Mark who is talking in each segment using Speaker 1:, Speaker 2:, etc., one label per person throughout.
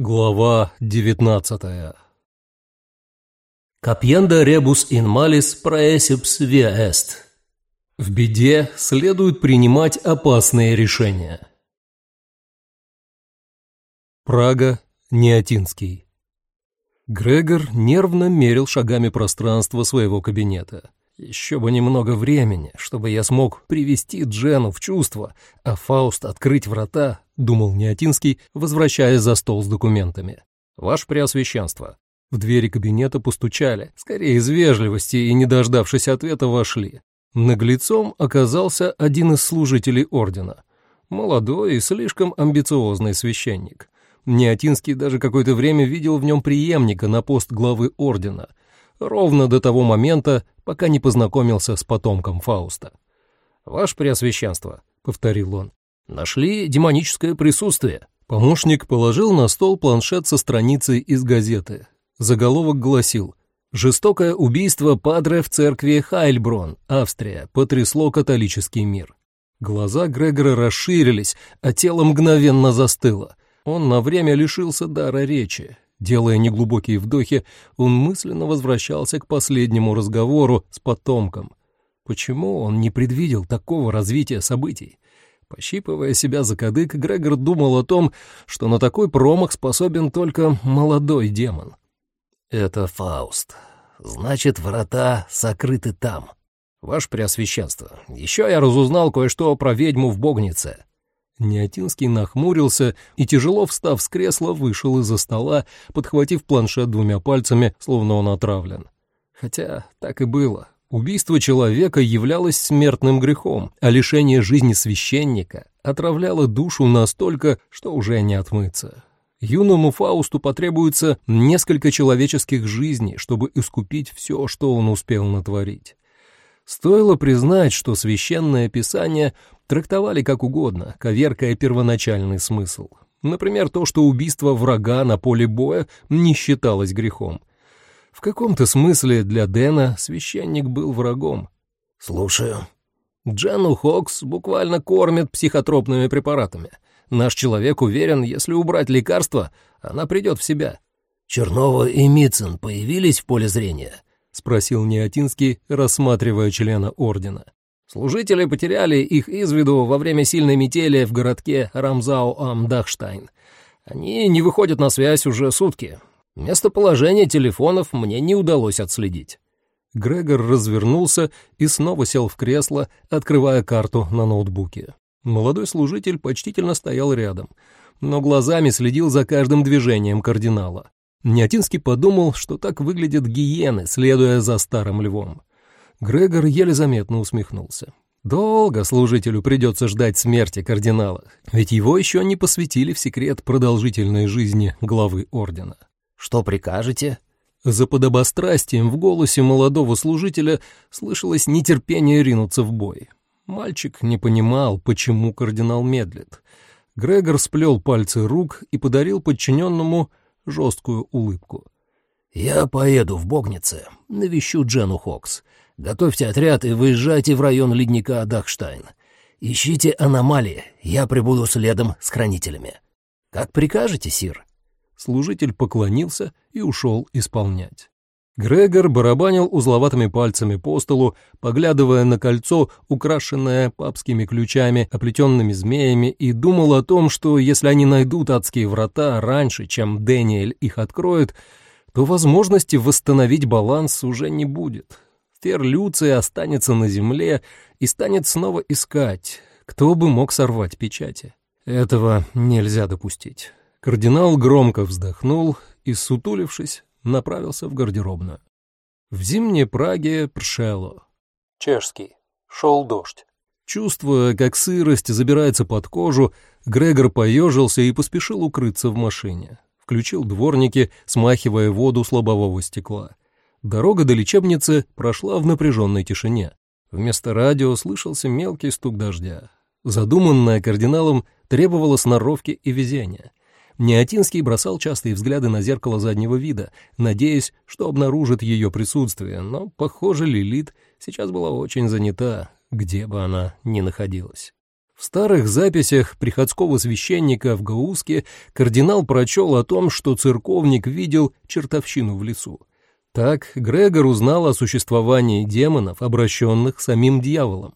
Speaker 1: Глава девятнадцатая Капьенда ребус ин малис проэсипс виа эст. В беде следует принимать опасные решения. Прага, Неотинский. Грегор нервно мерил шагами пространство своего кабинета. Еще бы немного времени, чтобы я смог привести Джену в чувство, а Фауст открыть врата, думал Неотинский, возвращаясь за стол с документами. Ваше Преосвященство. В двери кабинета постучали, скорее из вежливости, и, не дождавшись ответа, вошли. Наглецом оказался один из служителей ордена. Молодой и слишком амбициозный священник. Неотинский даже какое-то время видел в нем преемника на пост главы ордена, ровно до того момента, пока не познакомился с потомком Фауста. «Ваше Преосвященство», — повторил он, — «нашли демоническое присутствие». Помощник положил на стол планшет со страницей из газеты. Заголовок гласил «Жестокое убийство падре в церкви Хайльброн, Австрия, потрясло католический мир». Глаза Грегора расширились, а тело мгновенно застыло. Он на время лишился дара речи. Делая неглубокие вдохи, он мысленно возвращался к последнему разговору с потомком. Почему он не предвидел такого развития событий? Пощипывая себя за кадык, Грегор думал о том, что на такой промах способен только молодой демон. «Это Фауст. Значит, врата сокрыты там. Ваше Преосвященство, еще я разузнал кое-что про ведьму в Богнице. Неотинский нахмурился и, тяжело встав с кресла, вышел из-за стола, подхватив планшет двумя пальцами, словно он отравлен. Хотя так и было. Убийство человека являлось смертным грехом, а лишение жизни священника отравляло душу настолько, что уже не отмыться. Юному Фаусту потребуется несколько человеческих жизней, чтобы искупить все, что он успел натворить. Стоило признать, что священное писание трактовали как угодно, коверкая первоначальный смысл. Например, то, что убийство врага на поле боя не считалось грехом. В каком-то смысле для Дэна священник был врагом. «Слушаю». Джену Хокс буквально кормит психотропными препаратами. Наш человек уверен, если убрать лекарство, она придет в себя. Чернова и Митцен появились в поле зрения? — спросил Неотинский, рассматривая члена ордена. Служители потеряли их из виду во время сильной метели в городке Рамзау-Ам-Дахштайн. Они не выходят на связь уже сутки. Местоположение телефонов мне не удалось отследить. Грегор развернулся и снова сел в кресло, открывая карту на ноутбуке. Молодой служитель почтительно стоял рядом, но глазами следил за каждым движением кардинала. Нятинский подумал, что так выглядят гиены, следуя за старым львом. Грегор еле заметно усмехнулся. Долго служителю придется ждать смерти кардинала, ведь его еще не посвятили в секрет продолжительной жизни главы ордена. «Что прикажете?» За подобострастием в голосе молодого служителя слышалось нетерпение ринуться в бой. Мальчик не понимал, почему кардинал медлит. Грегор сплел пальцы рук и подарил подчиненному жесткую улыбку. «Я поеду в Богнице, навещу Джену Хокс. Готовьте отряд и выезжайте в район ледника Дахштайн. Ищите аномалии, я прибуду следом с хранителями. Как прикажете, Сир?» Служитель поклонился и ушел исполнять. Грегор барабанил узловатыми пальцами по столу, поглядывая на кольцо, украшенное папскими ключами, оплетенными змеями, и думал о том, что если они найдут адские врата раньше, чем Дэниэль их откроет, то возможности восстановить баланс уже не будет. Фер Люций останется на земле и станет снова искать, кто бы мог сорвать печати. Этого нельзя допустить. Кардинал громко вздохнул и, сутулившись, направился в гардеробную. В зимней Праге пршело. Чешский. Шел дождь. Чувствуя, как сырость забирается под кожу, Грегор поежился и поспешил укрыться в машине. Включил дворники, смахивая воду с лобового стекла. Дорога до лечебницы прошла в напряженной тишине. Вместо радио слышался мелкий стук дождя. Задуманное кардиналом требовало сноровки и везения. Неотинский бросал частые взгляды на зеркало заднего вида, надеясь, что обнаружит ее присутствие, но, похоже, Лилит сейчас была очень занята, где бы она ни находилась. В старых записях приходского священника в Гауске кардинал прочел о том, что церковник видел чертовщину в лесу. Так Грегор узнал о существовании демонов, обращенных самим дьяволом.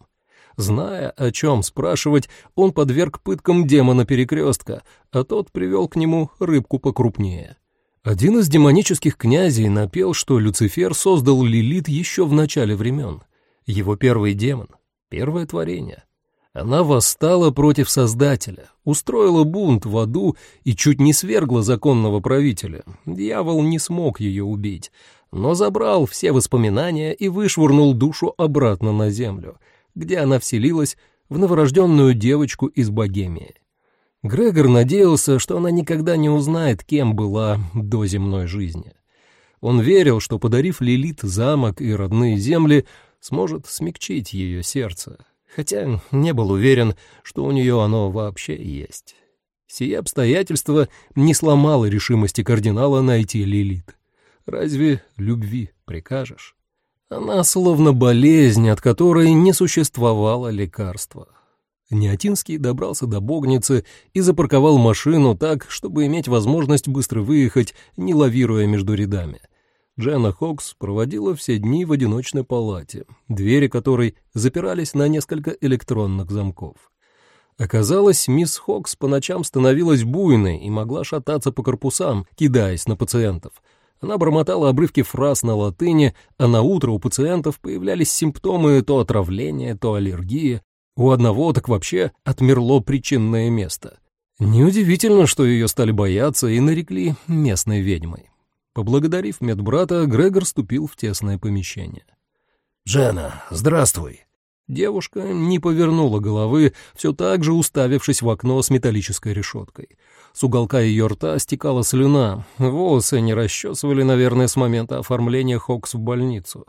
Speaker 1: Зная, о чем спрашивать, он подверг пыткам демона перекрестка, а тот привел к нему рыбку покрупнее. Один из демонических князей напел, что Люцифер создал Лилит еще в начале времен. Его первый демон, первое творение — она восстала против Создателя, устроила бунт в аду и чуть не свергла законного правителя. Дьявол не смог ее убить, но забрал все воспоминания и вышвырнул душу обратно на землю, где она вселилась в новорожденную девочку из Богемии. Грегор надеялся, что она никогда не узнает, кем была до земной жизни. Он верил, что, подарив Лилит замок и родные земли, сможет смягчить ее сердце, хотя не был уверен, что у нее оно вообще есть. Сие обстоятельство не сломало решимости кардинала найти Лилит. Разве любви прикажешь? Она словно болезнь, от которой не существовало лекарства. Неотинский добрался до Богницы и запарковал машину так, чтобы иметь возможность быстро выехать, не лавируя между рядами. Дженна Хокс проводила все дни в одиночной палате, двери которой запирались на несколько электронных замков. Оказалось, мисс Хокс по ночам становилась буйной и могла шататься по корпусам, кидаясь на пациентов. Она бормотала обрывки фраз на латыни, а на утро у пациентов появлялись симптомы то отравления, то аллергии. У одного так вообще отмерло причинное место. Неудивительно, что ее стали бояться и нарекли местной ведьмой. Поблагодарив медбрата, Грегор ступил в тесное помещение.
Speaker 2: «Джена, здравствуй!»
Speaker 1: Девушка не повернула головы, все так же уставившись в окно с металлической решеткой. С уголка ее рта стекала слюна, волосы не расчесывали, наверное, с момента оформления Хокс в больницу.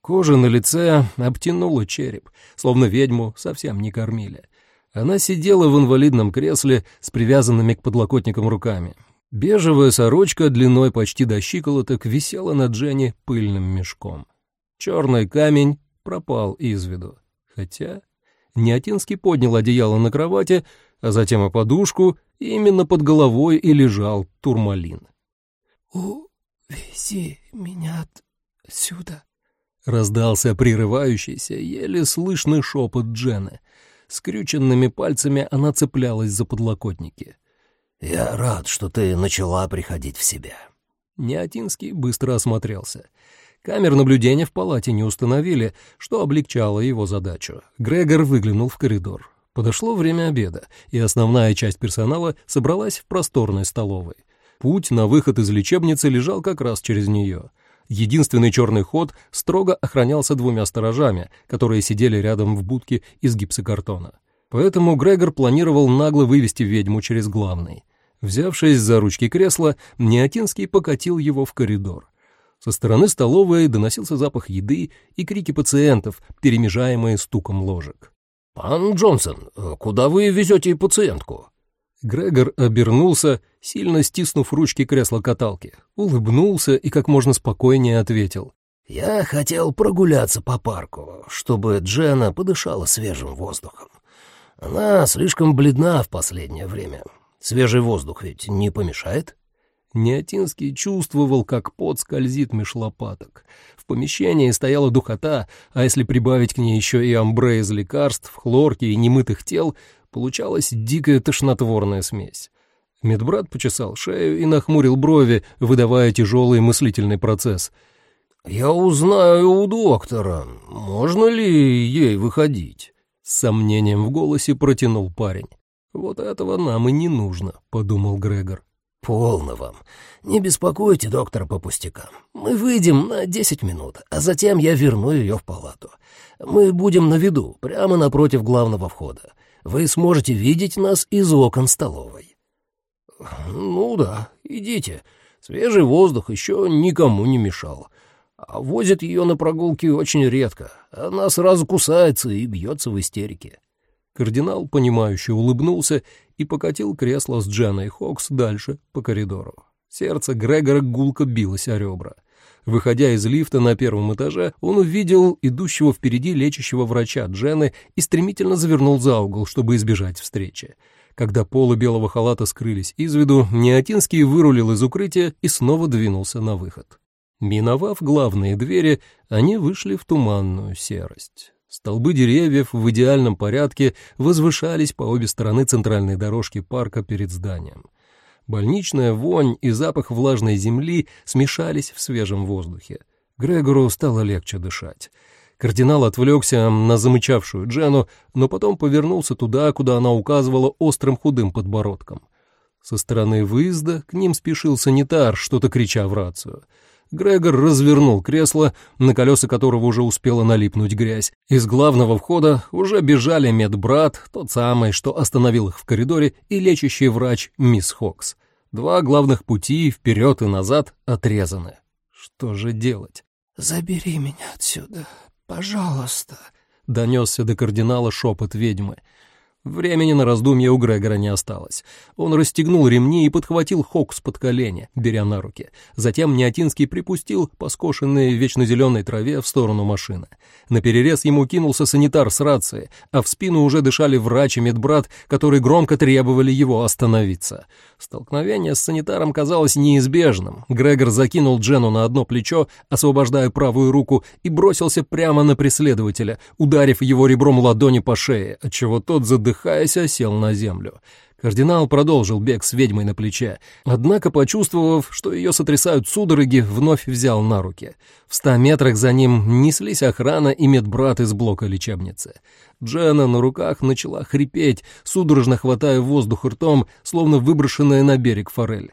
Speaker 1: Кожа на лице обтянула череп, словно ведьму совсем не кормили. Она сидела в инвалидном кресле с привязанными к подлокотникам руками. Бежевая сорочка длиной почти до щиколоток висела на Дженни пыльным мешком. Черный камень пропал из виду. Хотя Неотинский поднял одеяло на кровати, а затем и подушку, и именно под головой и лежал турмалин.
Speaker 3: «Увези меня отсюда», —
Speaker 1: раздался прерывающийся, еле слышный шепот Джены. Скрюченными пальцами она цеплялась за подлокотники.
Speaker 2: «Я рад, что ты начала приходить в себя».
Speaker 1: Неотинский быстро осмотрелся. Камер наблюдения в палате не установили, что облегчало его задачу. Грегор выглянул в коридор. Подошло время обеда, и основная часть персонала собралась в просторной столовой. Путь на выход из лечебницы лежал как раз через нее. Единственный черный ход строго охранялся двумя сторожами, которые сидели рядом в будке из гипсокартона. Поэтому Грегор планировал нагло вывести ведьму через главный. Взявшись за ручки кресла, Неотинский покатил его в коридор. Со стороны столовой доносился запах еды и крики пациентов, перемежаемые стуком ложек.
Speaker 2: «Пан Джонсон, куда вы везете пациентку?»
Speaker 1: Грегор обернулся, сильно стиснув ручки кресла-каталки, улыбнулся и как можно спокойнее ответил.
Speaker 2: «Я хотел прогуляться по парку, чтобы Джена подышала свежим воздухом. Она слишком бледна в последнее время. Свежий воздух ведь не помешает?»
Speaker 1: Неотинский чувствовал, как пот скользит меж лопаток. В помещении стояла духота, а если прибавить к ней еще и амбре из лекарств, хлорки и немытых тел, получалась дикая тошнотворная смесь. Медбрат почесал шею и нахмурил брови, выдавая тяжелый мыслительный процесс.
Speaker 2: «Я узнаю у доктора, можно ли ей выходить?»
Speaker 1: С сомнением в голосе протянул парень. «Вот этого нам и не нужно», — подумал Грегор.
Speaker 2: «Полно вам. Не беспокойте доктора по пустякам. Мы выйдем на десять минут, а затем я верну ее в палату. Мы будем на виду, прямо напротив главного входа. Вы сможете видеть нас из окон столовой». «Ну да, идите. Свежий воздух еще никому не мешал. А возят ее на прогулки очень редко. Она сразу кусается и бьется в истерике.
Speaker 1: Кардинал, понимающе улыбнулся и покатил кресло с Джаной Хокс дальше по коридору. Сердце Грегора гулко билось о ребра. Выходя из лифта на первом этаже, он увидел идущего впереди лечащего врача Джены и стремительно завернул за угол, чтобы избежать встречи. Когда полы белого халата скрылись из виду, Неотинский вырулил из укрытия и снова двинулся на выход. Миновав главные двери, они вышли в туманную серость. Столбы деревьев в идеальном порядке возвышались по обе стороны центральной дорожки парка перед зданием. Больничная вонь и запах влажной земли смешались в свежем воздухе. Грегору стало легче дышать. Кардинал отвлекся на замычавшую Джену, но потом повернулся туда, куда она указывала острым худым подбородком. Со стороны выезда к ним спешил санитар, что-то крича в рацию — Грегор развернул кресло, на колеса которого уже успела налипнуть грязь. Из главного входа уже бежали медбрат, тот самый, что остановил их в коридоре, и лечащий врач мисс Хокс. Два главных пути, вперед и назад, отрезаны. Что же делать?
Speaker 3: «Забери меня отсюда, пожалуйста», —
Speaker 1: донесся до кардинала шепот ведьмы. Времени на раздумье у Грегора не осталось. Он расстегнул ремни и подхватил Хокс под колени, беря на руки. Затем Неотинский припустил по скошенной вечно зеленой траве в сторону машины. На перерез ему кинулся санитар с рацией, а в спину уже дышали врач и медбрат, которые громко требовали его остановиться. Столкновение с санитаром казалось неизбежным. Грегор закинул Джену на одно плечо, освобождая правую руку, и бросился прямо на преследователя, ударив его ребром ладони по шее, отчего тот задыхался задыхаясь, осел на землю. Кардинал продолжил бег с ведьмой на плече, однако, почувствовав, что ее сотрясают судороги, вновь взял на руки. В ста метрах за ним неслись охрана и медбрат из блока лечебницы. Джена на руках начала хрипеть, судорожно хватая воздух ртом, словно выброшенная на берег форель.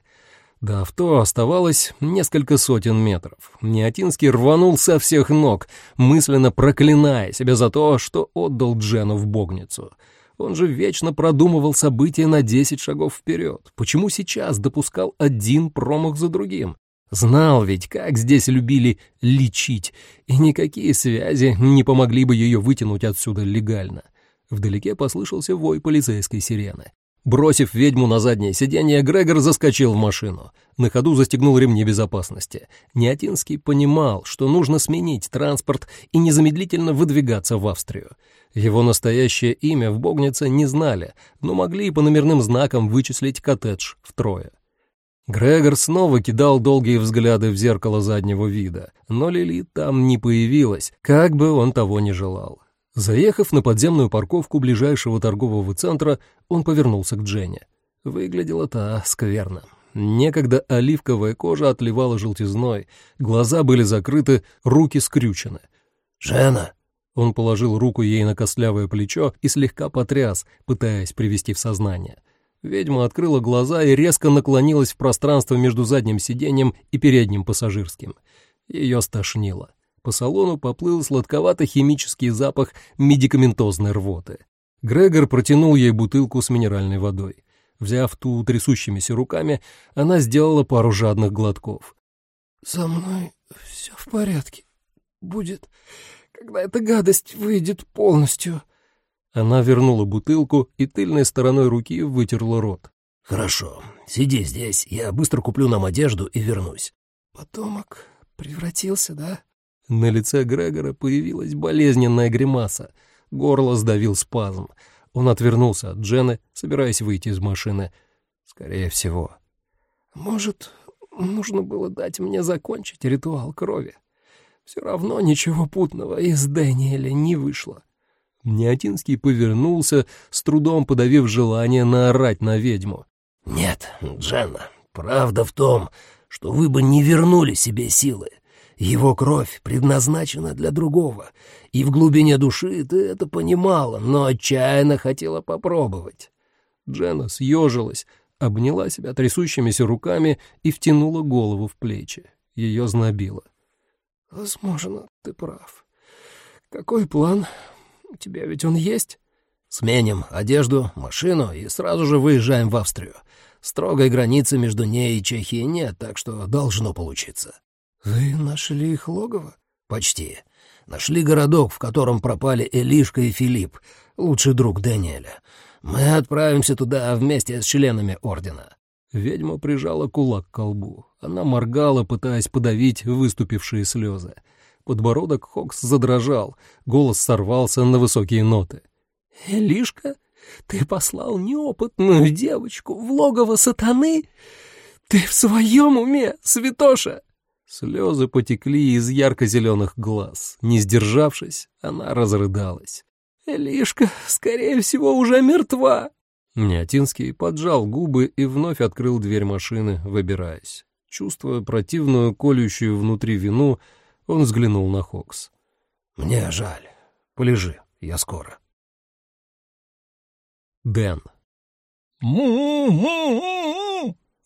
Speaker 1: До авто оставалось несколько сотен метров. Неотинский рванул со всех ног, мысленно проклиная себя за то, что отдал Джену в богницу — он же вечно продумывал события на десять шагов вперед. Почему сейчас допускал один промах за другим? Знал ведь, как здесь любили лечить, и никакие связи не помогли бы ее вытянуть отсюда легально. Вдалеке послышался вой полицейской сирены. Бросив ведьму на заднее сиденье, Грегор заскочил в машину. На ходу застегнул ремни безопасности. Неотинский понимал, что нужно сменить транспорт и незамедлительно выдвигаться в Австрию. Его настоящее имя в Богнице не знали, но могли по номерным знакам вычислить коттедж втрое. Грегор снова кидал долгие взгляды в зеркало заднего вида, но Лили там не появилась, как бы он того не желал. Заехав на подземную парковку ближайшего торгового центра, он повернулся к Дженне. Выглядела та скверно. Некогда оливковая кожа отливала желтизной, глаза были закрыты, руки скрючены.
Speaker 2: «Жена!»
Speaker 1: Он положил руку ей на костлявое плечо и слегка потряс, пытаясь привести в сознание. Ведьма открыла глаза и резко наклонилась в пространство между задним сиденьем и передним пассажирским. Ее стошнило. По салону поплыл сладковато-химический запах медикаментозной рвоты. Грегор протянул ей бутылку с минеральной водой. Взяв ту трясущимися руками, она сделала пару жадных глотков.
Speaker 3: «Со мной все в порядке. Будет, когда эта гадость выйдет полностью».
Speaker 1: Она вернула бутылку и тыльной стороной руки вытерла рот.
Speaker 2: «Хорошо, сиди здесь, я быстро куплю нам одежду и вернусь».
Speaker 3: «Потомок превратился, да?»
Speaker 1: На лице Грегора появилась болезненная гримаса. Горло сдавил спазм. Он отвернулся от Джены, собираясь выйти из машины. Скорее всего.
Speaker 3: «Может, нужно было дать мне закончить ритуал крови? Все равно ничего путного из Дэниеля не вышло».
Speaker 1: Неотинский повернулся, с трудом подавив желание наорать на ведьму.
Speaker 2: «Нет, Дженна, правда в том, что вы бы не вернули себе силы. Его кровь предназначена для другого, и в глубине души ты это понимала, но отчаянно хотела попробовать».
Speaker 1: Джена съежилась, обняла себя трясущимися руками и втянула голову в плечи. Ее знобило.
Speaker 3: «Возможно, ты прав. Какой план? У тебя ведь он есть?»
Speaker 2: «Сменим одежду, машину и сразу же выезжаем в Австрию. Строгой границы между ней и Чехией нет, так что должно получиться».
Speaker 3: «Вы нашли их логово?»
Speaker 2: «Почти. Нашли городок, в котором пропали Элишка и Филипп, лучший друг Даниэля. Мы отправимся туда вместе с членами Ордена».
Speaker 1: Ведьма прижала кулак к колбу. Она моргала, пытаясь подавить выступившие слезы. Подбородок Хокс задрожал, голос сорвался на высокие ноты.
Speaker 3: «Элишка, ты послал неопытную девочку в логово сатаны? Ты в своем уме, святоша?»
Speaker 1: Слезы потекли из ярко-зеленых глаз. Не сдержавшись, она разрыдалась.
Speaker 3: «Элишка, скорее всего, уже мертва!»
Speaker 1: Неотинский поджал губы и вновь открыл дверь машины, выбираясь. Чувствуя противную, колющую внутри вину, он взглянул на Хокс.
Speaker 2: «Мне жаль. Полежи, я скоро».
Speaker 1: Дэн. «Му-му-му!» —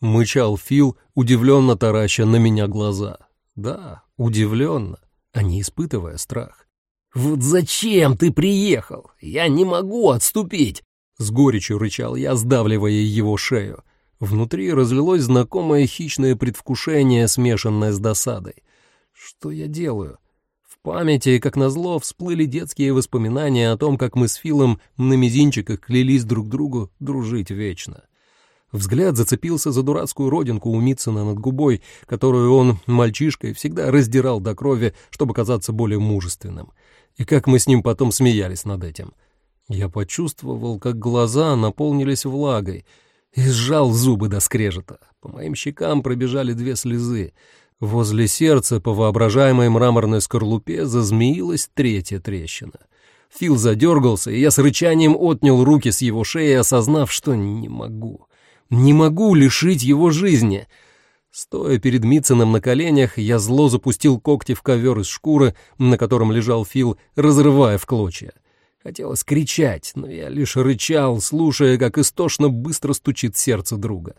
Speaker 1: мычал Фил, удивленно тараща на меня глаза. Да, удивленно, а не испытывая страх.
Speaker 2: «Вот зачем ты приехал? Я не могу отступить!»
Speaker 1: С горечью рычал я, сдавливая его шею. Внутри разлилось знакомое хищное предвкушение, смешанное с досадой. Что я делаю? В памяти, как назло, всплыли детские воспоминания о том, как мы с Филом на мизинчиках клялись друг другу дружить вечно. Взгляд зацепился за дурацкую родинку у Митцена над губой, которую он, мальчишкой, всегда раздирал до крови, чтобы казаться более мужественным. И как мы с ним потом смеялись над этим. Я почувствовал, как глаза наполнились влагой, и сжал зубы до скрежета. По моим щекам пробежали две слезы. Возле сердца по воображаемой мраморной скорлупе зазмеилась третья трещина. Фил задергался, и я с рычанием отнял руки с его шеи, осознав, что не могу. Не могу лишить его жизни. Стоя перед Митценом на коленях, я зло запустил когти в ковер из шкуры, на котором лежал Фил, разрывая в клочья. Хотелось кричать, но я лишь рычал, слушая, как истошно быстро стучит сердце друга.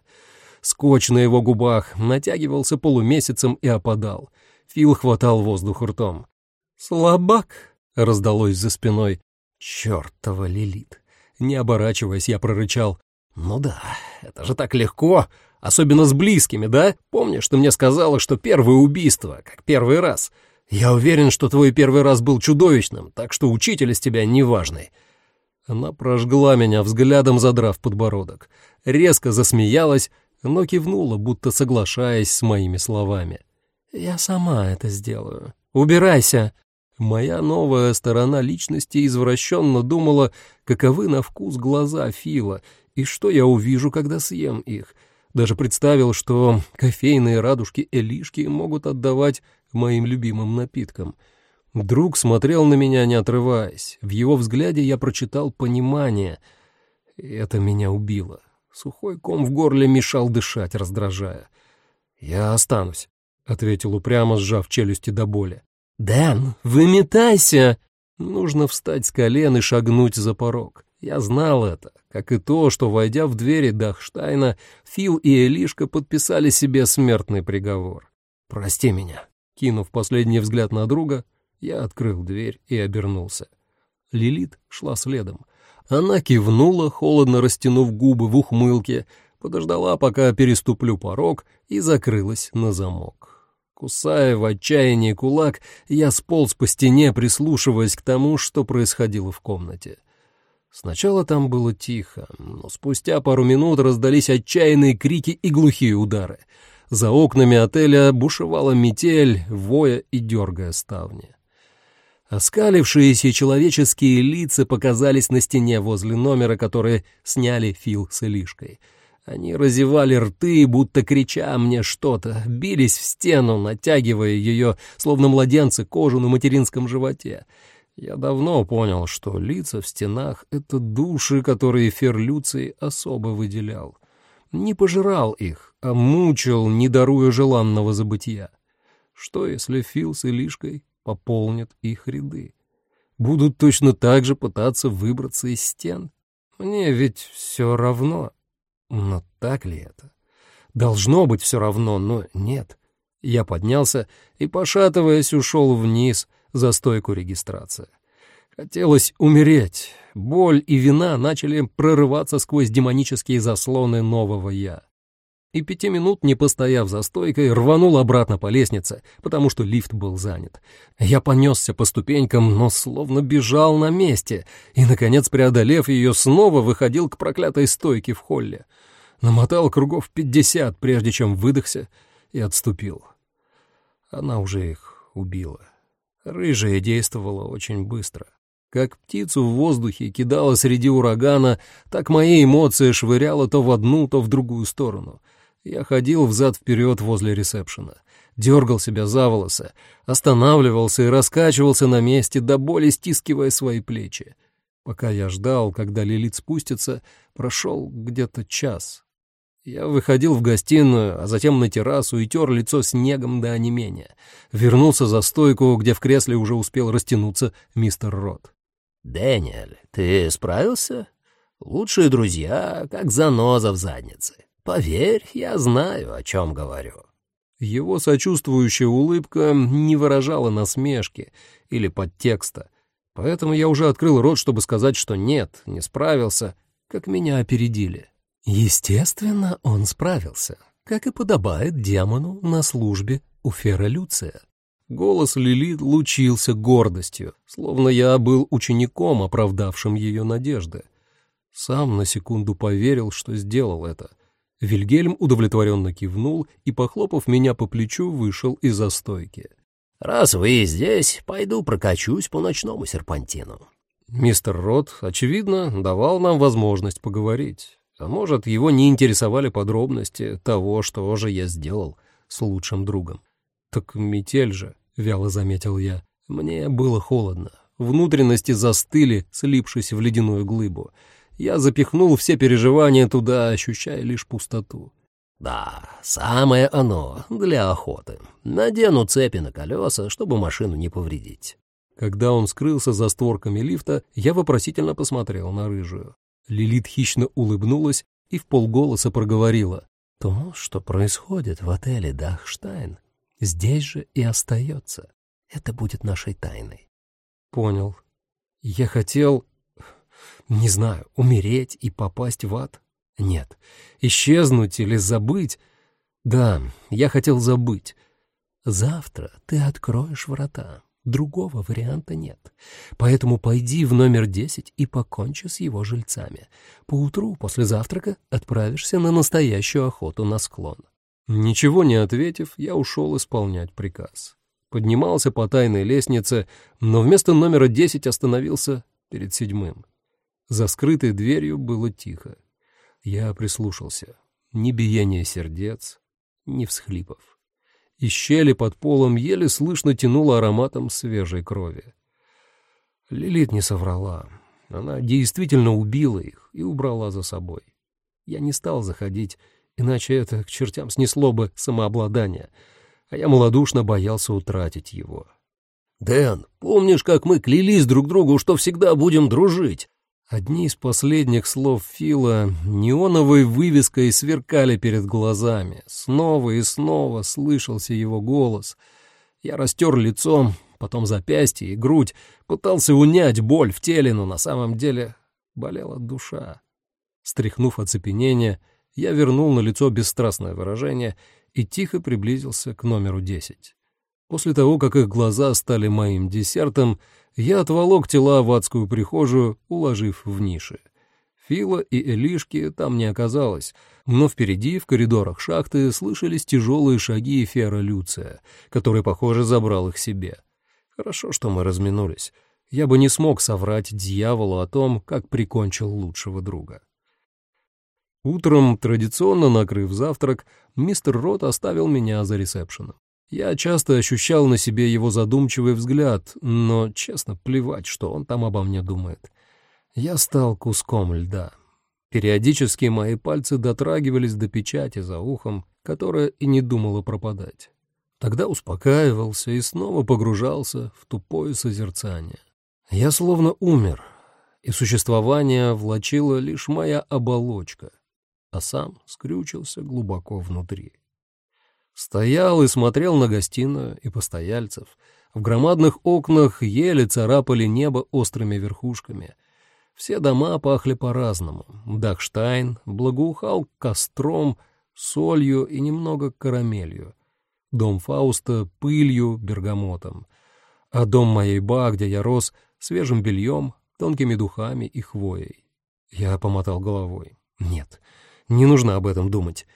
Speaker 1: Скотч на его губах натягивался полумесяцем и опадал. Фил хватал воздух ртом. «Слабак!» — раздалось за спиной. «Чёртова Лилит!» Не оборачиваясь, я прорычал. «Ну да, это же так легко, особенно с близкими, да? Помнишь, ты мне сказала, что первое убийство, как первый раз. Я уверен, что твой первый раз был чудовищным, так что учитель из тебя неважный». Она прожгла меня, взглядом задрав подбородок. Резко засмеялась, но кивнула, будто соглашаясь с моими словами. «Я сама это сделаю. Убирайся!» Моя новая сторона личности извращенно думала, каковы на вкус глаза Фила, и что я увижу, когда съем их. Даже представил, что кофейные радужки Элишки могут отдавать моим любимым напиткам. Друг смотрел на меня, не отрываясь. В его взгляде я прочитал понимание. Это меня убило. Сухой ком в горле мешал дышать, раздражая. «Я останусь», — ответил упрямо, сжав челюсти до боли. «Дэн, выметайся!» Нужно встать с колен и шагнуть за порог. Я знал это, как и то, что, войдя в двери Дахштайна, Фил и Элишка подписали себе смертный приговор. «Прости меня». Кинув последний взгляд на друга, я открыл дверь и обернулся. Лилит шла следом. Она кивнула, холодно растянув губы в ухмылке, подождала, пока переступлю порог, и закрылась на замок. Кусая в отчаянии кулак, я сполз по стене, прислушиваясь к тому, что происходило в комнате. Сначала там было тихо, но спустя пару минут раздались отчаянные крики и глухие удары. За окнами отеля бушевала метель, воя и дергая ставни. Оскалившиеся человеческие лица показались на стене возле номера, который сняли Фил с Илишкой. Они разевали рты, будто крича мне что-то, бились в стену, натягивая ее, словно младенцы, кожу на материнском животе. Я давно понял, что лица в стенах — это души, которые Ферлюций особо выделял. Не пожирал их, а мучил, не даруя желанного забытия. Что, если Фил с Илишкой пополнят их ряды. Будут точно так же пытаться выбраться из стен. Мне ведь все равно. Но так ли это? Должно быть все равно, но нет. Я поднялся и, пошатываясь, ушел вниз за стойку регистрации. Хотелось умереть. Боль и вина начали прорываться сквозь демонические заслоны нового «я» и пяти минут, не постояв за стойкой, рванул обратно по лестнице, потому что лифт был занят. Я понесся по ступенькам, но словно бежал на месте, и, наконец, преодолев ее, снова выходил к проклятой стойке в холле. намотал кругов пятьдесят, прежде чем выдохся и отступил. Она уже их убила. Рыжая действовала очень быстро. Как птицу в воздухе кидала среди урагана, так мои эмоции швыряла то в одну, то в другую сторону. Я ходил взад-вперед возле ресепшена, дергал себя за волосы, останавливался и раскачивался на месте, до боли стискивая свои плечи. Пока я ждал, когда Лилит спустится, прошел где-то час. Я выходил в гостиную, а затем на террасу и тер лицо снегом до онемения. Вернулся за стойку, где в кресле уже успел растянуться мистер Рот.
Speaker 2: «Дэниэль, ты справился? Лучшие друзья, как заноза в заднице. Поверь, я знаю, о чем говорю».
Speaker 1: Его сочувствующая улыбка не выражала насмешки или подтекста, поэтому я уже открыл рот, чтобы сказать, что нет, не справился, как меня опередили. Естественно, он справился, как и подобает демону на службе у Фера Люция. Голос Лили лучился гордостью, словно я был учеником, оправдавшим ее надежды. Сам на секунду поверил, что сделал это. Вильгельм удовлетворенно кивнул и, похлопав меня по плечу, вышел из-за стойки.
Speaker 2: «Раз вы здесь, пойду прокачусь по ночному серпантину».
Speaker 1: Мистер Рот, очевидно, давал нам возможность поговорить. А может, его не интересовали подробности того, что же я сделал с лучшим другом. «Так метель же», — вяло заметил я. Мне было холодно. Внутренности застыли, слипшись в ледяную глыбу. Я запихнул все переживания туда, ощущая лишь пустоту.
Speaker 2: «Да, самое оно для охоты. Надену цепи на колеса, чтобы машину не повредить».
Speaker 1: Когда он скрылся за створками лифта, я вопросительно посмотрел на рыжую. Лилит хищно улыбнулась и в полголоса проговорила. «То, что происходит в отеле Дахштайн, здесь же и остается. Это будет нашей тайной». «Понял. Я хотел, не знаю, умереть и попасть в ад? Нет. Исчезнуть или забыть? Да, я хотел забыть. Завтра ты откроешь врата. Другого варианта нет. Поэтому пойди в номер 10 и покончи с его жильцами. Поутру, после завтрака, отправишься на настоящую охоту на склон. Ничего не ответив, я ушел исполнять приказ. Поднимался по тайной лестнице, но вместо номера 10 остановился перед седьмым. За скрытой дверью было тихо. Я прислушался. Ни биения сердец, ни всхлипов. Из щели под полом еле слышно тянуло ароматом свежей крови. Лилит не соврала. Она действительно убила их и убрала за собой. Я не стал заходить, иначе это к чертям снесло бы самообладание, а я малодушно боялся утратить его.
Speaker 2: «Дэн, помнишь, как мы клялись друг другу, что всегда будем дружить?»
Speaker 1: Одни из последних слов Фила неоновой вывеской сверкали перед глазами. Снова и снова слышался его голос. Я растер лицом, потом запястье и грудь, пытался унять боль в теле, но на самом деле болела душа. Стряхнув оцепенение, я вернул на лицо бесстрастное выражение и тихо приблизился к номеру десять. После того, как их глаза стали моим десертом, я отволок тела в адскую прихожую, уложив в ниши. Фила и Элишки там не оказалось, но впереди, в коридорах шахты, слышались тяжелые шаги Фера Люция, который, похоже, забрал их себе. Хорошо, что мы разминулись. Я бы не смог соврать дьяволу о том, как прикончил лучшего друга. Утром, традиционно накрыв завтрак, мистер Рот оставил меня за ресепшеном. Я часто ощущал на себе его задумчивый взгляд, но, честно, плевать, что он там обо мне думает. Я стал куском льда. Периодически мои пальцы дотрагивались до печати за ухом, которая и не думала пропадать. Тогда успокаивался и снова погружался в тупое созерцание. Я словно умер, и существование влачила лишь моя оболочка, а сам скрючился глубоко внутри. Стоял и смотрел на гостиную и постояльцев. В громадных окнах еле царапали небо острыми верхушками. Все дома пахли по-разному. Дахштайн благоухал костром, солью и немного карамелью. Дом Фауста — пылью, бергамотом. А дом моей ба, где я рос, свежим бельем, тонкими духами и хвоей. Я помотал головой. Нет, Не нужно об этом думать.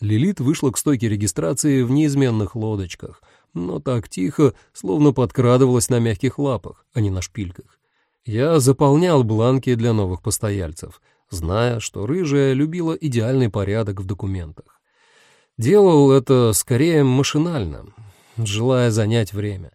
Speaker 1: Лилит вышла к стойке регистрации в неизменных лодочках, но так тихо, словно подкрадывалась на мягких лапах, а не на шпильках. Я заполнял бланки для новых постояльцев, зная, что рыжая любила идеальный порядок в документах. Делал это скорее машинально, желая занять время.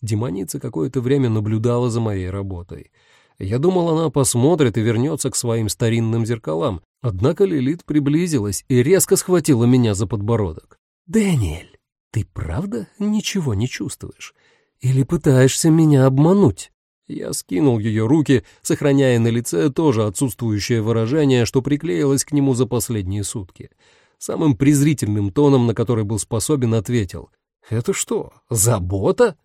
Speaker 1: Демоница какое-то время наблюдала за моей работой. Я думал, она посмотрит и вернется к своим старинным зеркалам, однако Лилит приблизилась и резко схватила меня за подбородок. «Дэниэль, ты правда ничего не чувствуешь? Или пытаешься меня обмануть?» Я скинул ее руки, сохраняя на лице тоже отсутствующее выражение, что приклеилось к нему за последние сутки. Самым презрительным тоном, на который был способен, ответил. «Это что, забота?»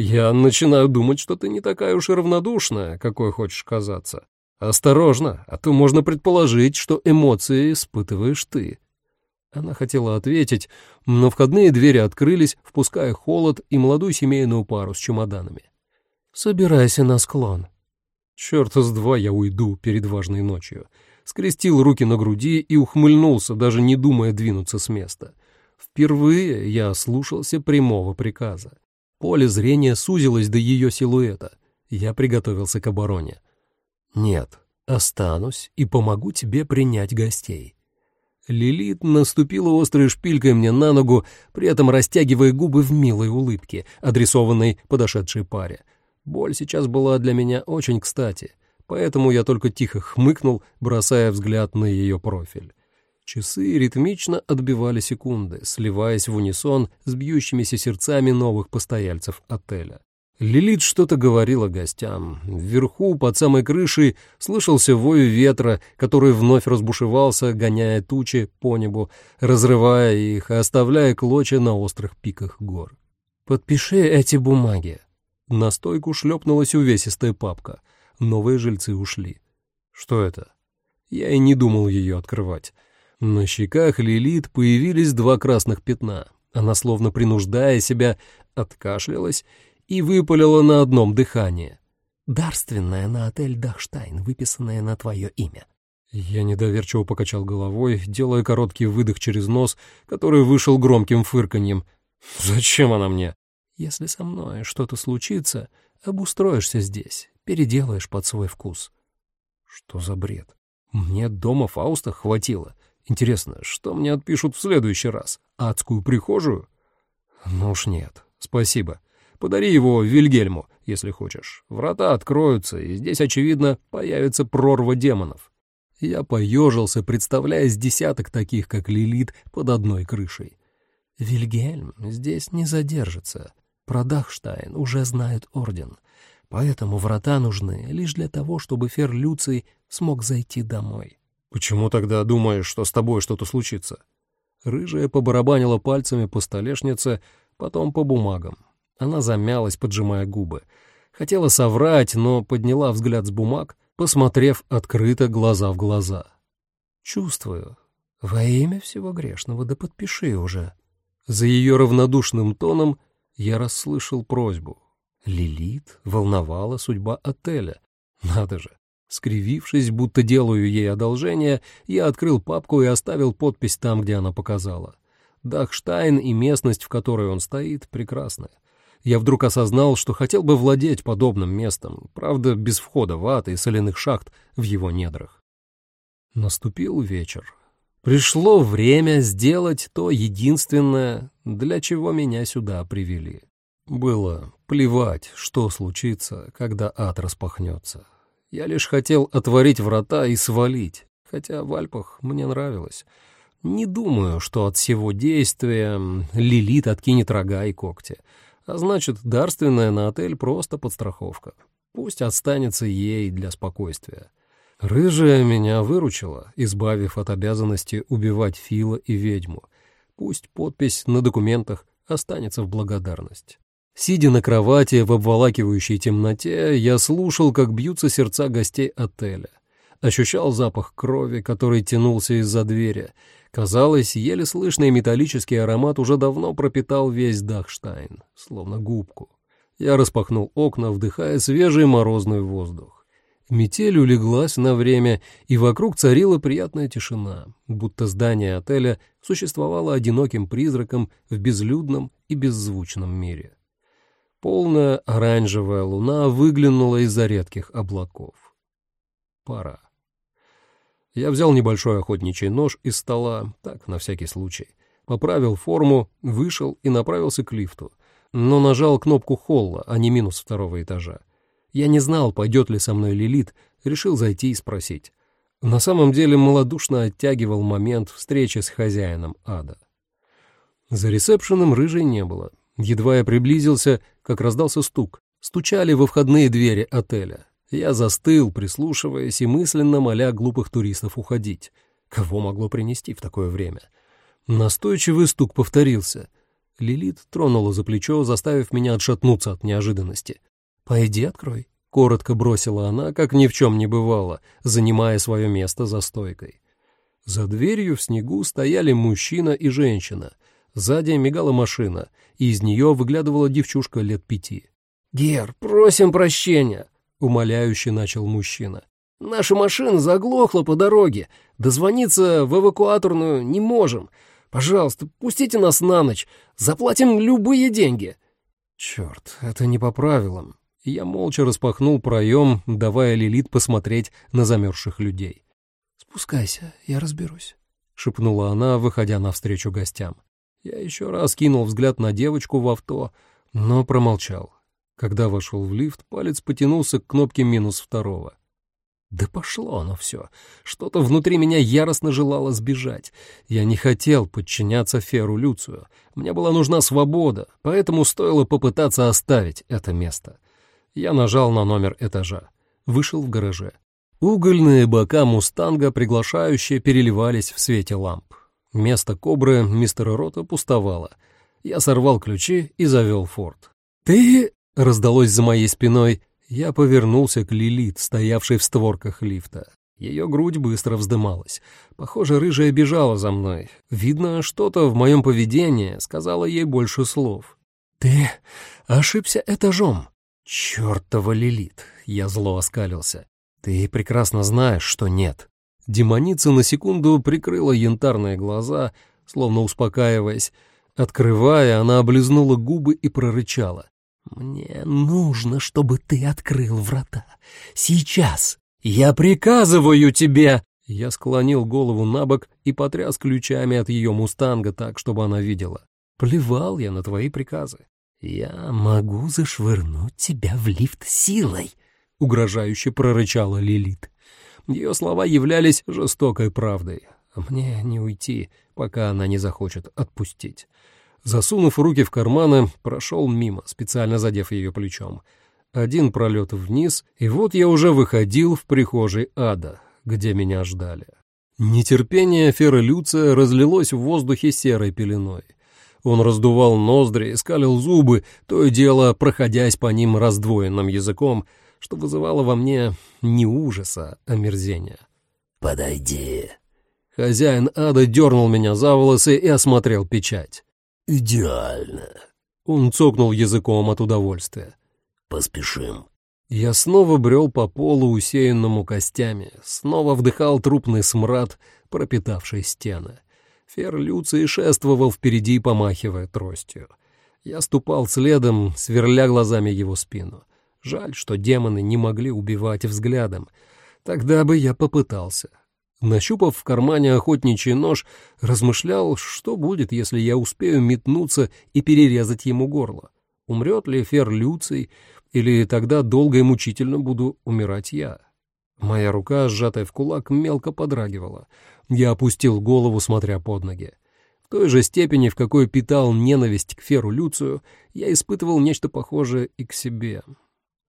Speaker 1: Я начинаю думать, что ты не такая уж и равнодушная, какой хочешь казаться. Осторожно, а то можно предположить, что эмоции испытываешь ты. Она хотела ответить, но входные двери открылись, впуская холод и молодую семейную пару с чемоданами. «Собирайся на склон». Черт с два я уйду перед важной ночью. Скрестил руки на груди и ухмыльнулся, даже не думая двинуться с места. Впервые я слушался прямого приказа. Поле зрения сузилось до ее силуэта. Я приготовился к обороне. «Нет, останусь и помогу тебе принять гостей». Лилит наступила острой шпилькой мне на ногу, при этом растягивая губы в милой улыбке, адресованной подошедшей паре. Боль сейчас была для меня очень кстати, поэтому я только тихо хмыкнул, бросая взгляд на ее профиль. Часы ритмично отбивали секунды, сливаясь в унисон с бьющимися сердцами новых постояльцев отеля. Лилит что-то говорила гостям. Вверху, под самой крышей, слышался вой ветра, который вновь разбушевался, гоняя тучи по небу, разрывая их и оставляя клочья на острых пиках гор. «Подпиши эти бумаги». На стойку шлепнулась увесистая папка. Новые жильцы ушли. «Что это?» Я и не думал ее открывать. На щеках Лилит появились два красных пятна. Она, словно принуждая себя, откашлялась и выпалила на одном дыхании. «Дарственная на отель Дахштайн, выписанная на твое имя». Я недоверчиво покачал головой, делая короткий выдох через нос, который вышел громким фырканьем. «Зачем она мне?» «Если со мной что-то случится, обустроишься здесь, переделаешь под свой вкус». «Что за бред? Мне дома Фауста хватило». Интересно, что мне отпишут в следующий раз? Адскую прихожую? Ну уж нет, спасибо. Подари его Вильгельму, если хочешь. Врата откроются, и здесь, очевидно, появится прорва демонов. Я поежился, представляя с десяток таких, как Лилит, под одной крышей. Вильгельм здесь не задержится. Про Дахштайн уже знает Орден. Поэтому врата нужны лишь для того, чтобы Фер Люций смог зайти домой. «Почему тогда думаешь, что с тобой что-то случится?» Рыжая побарабанила пальцами по столешнице, потом по бумагам. Она замялась, поджимая губы. Хотела соврать, но подняла взгляд с бумаг, посмотрев открыто глаза в глаза. «Чувствую. Во имя всего грешного, да подпиши уже». За ее равнодушным тоном я расслышал просьбу. Лилит волновала судьба отеля. Надо же, Скривившись, будто делаю ей одолжение, я открыл папку и оставил подпись там, где она показала. Дахштайн и местность, в которой он стоит, прекрасная. Я вдруг осознал, что хотел бы владеть подобным местом, правда, без входа в ад и соляных шахт в его недрах. Наступил вечер. Пришло время сделать то единственное, для чего меня сюда привели. Было плевать, что случится, когда ад распахнется. Я лишь хотел отворить врата и свалить, хотя в Альпах мне нравилось. Не думаю, что от всего действия Лилит откинет рога и когти. А значит, дарственная на отель просто подстраховка. Пусть останется ей для спокойствия. Рыжая меня выручила, избавив от обязанности убивать Фила и ведьму. Пусть подпись на документах останется в благодарность. Сидя на кровати в обволакивающей темноте, я слушал, как бьются сердца гостей отеля. Ощущал запах крови, который тянулся из-за двери. Казалось, еле слышный металлический аромат уже давно пропитал весь Дахштайн, словно губку. Я распахнул окна, вдыхая свежий морозный воздух. Метель улеглась на время, и вокруг царила приятная тишина, будто здание отеля существовало одиноким призраком в безлюдном и беззвучном мире. Полная оранжевая луна выглянула из-за редких облаков. Пора. Я взял небольшой охотничий нож из стола, так, на всякий случай, поправил форму, вышел и направился к лифту, но нажал кнопку холла, а не минус второго этажа. Я не знал, пойдет ли со мной Лилит, решил зайти и спросить. На самом деле малодушно оттягивал момент встречи с хозяином ада. За ресепшеном рыжей не было. Едва я приблизился, как раздался стук. Стучали во входные двери отеля. Я застыл, прислушиваясь и мысленно моля глупых туристов уходить. Кого могло принести в такое время? Настойчивый стук повторился. Лилит тронула за плечо, заставив меня отшатнуться от неожиданности. «Пойди открой», — коротко бросила она, как ни в чем не бывало, занимая свое место за стойкой. За дверью в снегу стояли мужчина и женщина. Сзади мигала машина, и из нее выглядывала девчушка лет пяти.
Speaker 3: «Гер, просим прощения», —
Speaker 1: умоляюще начал мужчина.
Speaker 3: «Наша машина заглохла по дороге. Дозвониться в эвакуаторную не можем. Пожалуйста, пустите нас на ночь. Заплатим любые деньги».
Speaker 1: «Черт, это не по правилам я молча распахнул проем, давая Лилит посмотреть на замерзших людей.
Speaker 3: «Спускайся, я разберусь», —
Speaker 1: шепнула она, выходя навстречу гостям. Я еще раз кинул взгляд на девочку в авто, но промолчал. Когда вошел в лифт, палец потянулся к кнопке минус второго. Да пошло оно все. Что-то внутри меня яростно желало сбежать. Я не хотел подчиняться Феру Люцию. Мне была нужна свобода, поэтому стоило попытаться оставить это место. Я нажал на номер этажа. Вышел в гараже. Угольные бока «Мустанга» приглашающе переливались в свете ламп. Место «Кобры» мистера Рота пустовало. Я сорвал ключи и завел форт. «Ты...» — раздалось за моей спиной. Я повернулся к Лилит, стоявшей в створках лифта. Ее грудь быстро вздымалась. Похоже, рыжая бежала за мной. Видно, что-то в моем поведении сказала ей больше слов. «Ты ошибся этажом», «Чёртова Лилит!» — я зло оскалился. «Ты прекрасно знаешь, что нет». Демоница на секунду прикрыла янтарные глаза, словно успокаиваясь. Открывая, она облизнула губы и прорычала. «Мне нужно, чтобы ты открыл врата. Сейчас! Я приказываю тебе!» Я склонил голову на бок и потряс ключами от ее мустанга так, чтобы она видела. Плевал я на твои приказы. «Я могу зашвырнуть тебя в лифт силой», — угрожающе прорычала Лилит. Ее слова являлись жестокой правдой. Мне не уйти, пока она не захочет отпустить. Засунув руки в карманы, прошел мимо, специально задев ее плечом. Один пролет вниз, и вот я уже выходил в прихожей ада, где меня ждали. Нетерпение Фера Люция разлилось в воздухе серой пеленой. Он раздувал ноздри, скалил зубы, то и дело проходясь по ним раздвоенным языком, что вызывало во мне не ужаса, а мерзения.
Speaker 2: «Подойди».
Speaker 1: Хозяин ада дернул меня за волосы и осмотрел печать.
Speaker 2: «Идеально».
Speaker 1: Он цокнул языком от удовольствия.
Speaker 2: «Поспешим».
Speaker 1: Я снова брел по полу, усеянному костями, снова вдыхал трупный смрад, пропитавший стены. Фер Люций шествовал впереди, помахивая тростью. Я ступал следом, сверля глазами его спину. Жаль, что демоны не могли убивать взглядом. Тогда бы я попытался. Нащупав в кармане охотничий нож, размышлял, что будет, если я успею метнуться и перерезать ему горло. Умрет ли Фер Люций, или тогда долго и мучительно буду умирать я? Моя рука, сжатая в кулак, мелко подрагивала. Я опустил голову, смотря под ноги. В той же степени, в какой питал ненависть к Феру Люцию, я испытывал нечто похожее и к себе.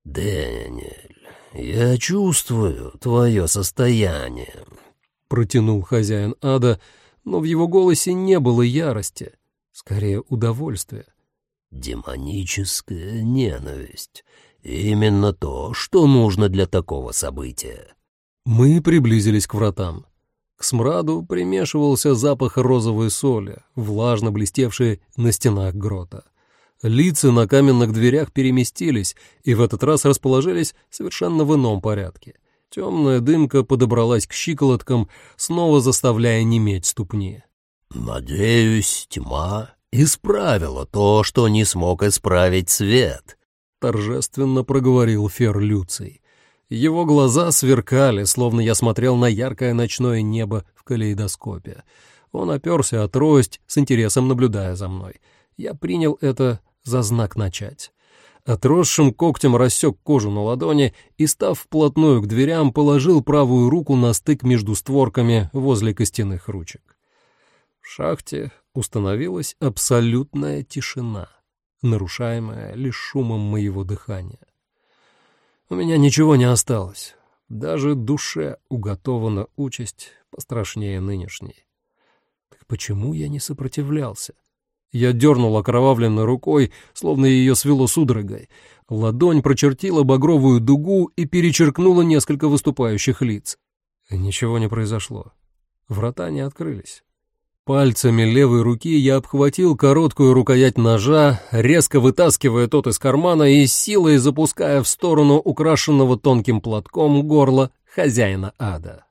Speaker 2: «Дэниэль, я чувствую твое состояние», —
Speaker 1: протянул хозяин ада, но в его голосе не было ярости, скорее удовольствия.
Speaker 2: «Демоническая ненависть. Именно то, что нужно для такого события».
Speaker 1: Мы приблизились к вратам. К смраду примешивался запах розовой соли, влажно блестевшей на стенах грота. Лица на каменных дверях переместились и в этот раз расположились совершенно в ином порядке. Темная дымка подобралась к щиколоткам, снова заставляя неметь ступни.
Speaker 2: «Надеюсь, тьма исправила то, что не смог исправить свет», —
Speaker 1: торжественно проговорил Фер Люций. Его глаза сверкали, словно я смотрел на яркое ночное небо в калейдоскопе. Он оперся от трость, с интересом наблюдая за мной. Я принял это за знак начать. Отросшим когтем рассек кожу на ладони и, став вплотную к дверям, положил правую руку на стык между створками возле костяных ручек. В шахте установилась абсолютная тишина, нарушаемая лишь шумом моего дыхания. У меня ничего не осталось. Даже душе уготована участь пострашнее нынешней. Так почему я не сопротивлялся? Я дернул окровавленной рукой, словно ее свело судорогой. Ладонь прочертила багровую дугу и перечеркнула несколько выступающих лиц. Ничего не произошло. Врата не открылись. Пальцами левой руки я обхватил короткую рукоять ножа, резко вытаскивая тот из кармана и силой запуская в сторону украшенного тонким платком горла хозяина ада.